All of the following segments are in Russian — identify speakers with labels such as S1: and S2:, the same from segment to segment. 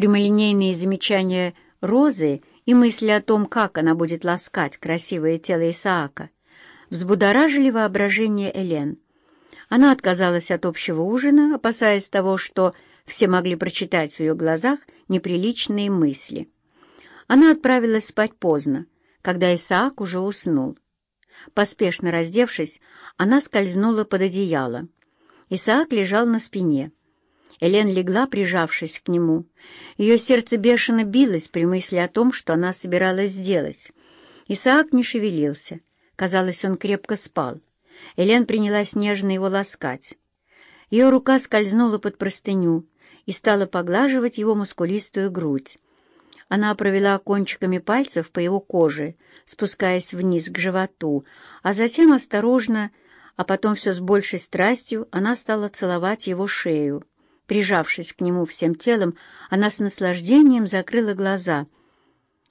S1: Прямолинейные замечания Розы и мысли о том, как она будет ласкать красивое тело Исаака, взбудоражили воображение Элен. Она отказалась от общего ужина, опасаясь того, что все могли прочитать в ее глазах неприличные мысли. Она отправилась спать поздно, когда Исаак уже уснул. Поспешно раздевшись, она скользнула под одеяло. Исаак лежал на спине. Элен легла, прижавшись к нему. Ее сердце бешено билось при мысли о том, что она собиралась сделать. Исаак не шевелился. Казалось, он крепко спал. Элен принялась нежно его ласкать. Ее рука скользнула под простыню и стала поглаживать его мускулистую грудь. Она провела кончиками пальцев по его коже, спускаясь вниз к животу, а затем осторожно, а потом все с большей страстью, она стала целовать его шею. Прижавшись к нему всем телом, она с наслаждением закрыла глаза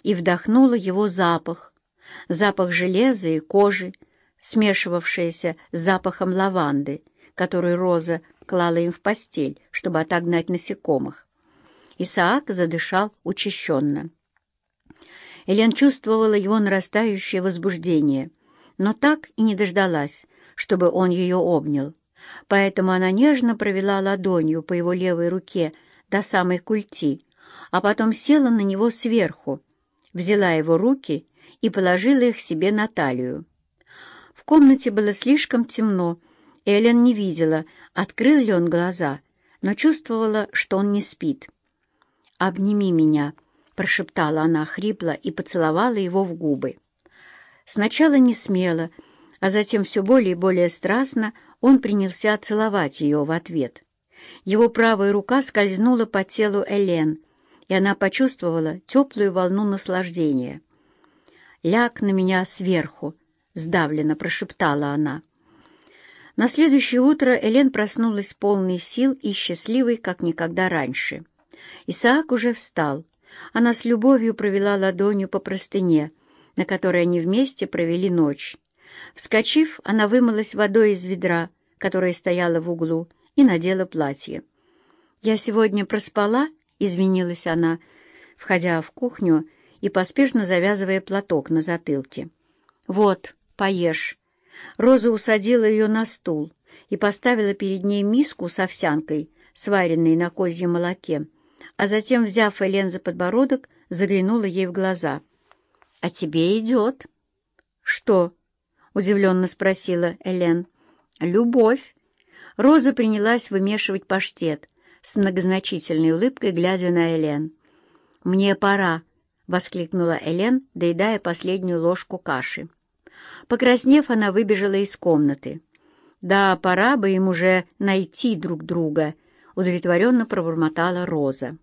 S1: и вдохнула его запах, запах железа и кожи, смешивавшийся с запахом лаванды, который Роза клала им в постель, чтобы отогнать насекомых. Исаак задышал учащенно. Элен чувствовала его нарастающее возбуждение, но так и не дождалась, чтобы он ее обнял. Поэтому она нежно провела ладонью по его левой руке до самой культи, а потом села на него сверху, взяла его руки и положила их себе на талию. В комнате было слишком темно, и Элен не видела, открыл ли он глаза, но чувствовала, что он не спит. «Обними меня», — прошептала она хрипло и поцеловала его в губы. Сначала не смело, а затем все более и более страстно он принялся целовать ее в ответ. Его правая рука скользнула по телу Элен, и она почувствовала теплую волну наслаждения. «Ляг на меня сверху», — сдавленно прошептала она. На следующее утро Элен проснулась полной сил и счастливой, как никогда раньше. Исаак уже встал. Она с любовью провела ладонью по простыне, на которой они вместе провели ночь. Вскочив, она вымылась водой из ведра, которое стояло в углу, и надела платье. «Я сегодня проспала?» — извинилась она, входя в кухню и поспешно завязывая платок на затылке. «Вот, поешь». Роза усадила ее на стул и поставила перед ней миску с овсянкой, сваренной на козьем молоке а затем, взяв Элен за подбородок, заглянула ей в глаза. «А тебе идет». «Что?» — удивленно спросила Элен. «Любовь». Роза принялась вымешивать паштет, с многозначительной улыбкой глядя на Элен. «Мне пора», — воскликнула Элен, доедая последнюю ложку каши. Покраснев, она выбежала из комнаты. «Да, пора бы им уже найти друг друга», — удовлетворенно пробормотала Роза.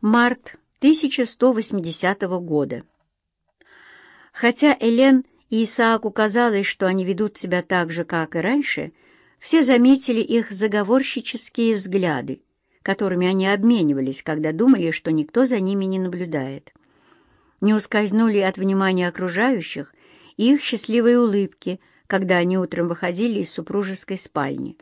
S1: Март 1180 года. Хотя Элен и Исааку казалось, что они ведут себя так же, как и раньше, все заметили их заговорщические взгляды, которыми они обменивались, когда думали, что никто за ними не наблюдает. Не ускользнули от внимания окружающих и их счастливые улыбки, когда они утром выходили из супружеской спальни.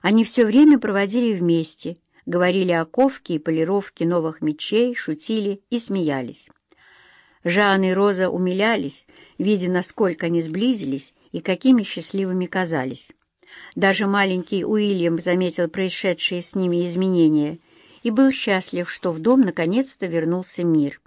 S1: Они все время проводили вместе — говорили о ковке и полировке новых мечей, шутили и смеялись. Жан и Роза умилялись, видя, насколько они сблизились и какими счастливыми казались. Даже маленький Уильям заметил происшедшие с ними изменения и был счастлив, что в дом наконец-то вернулся мир.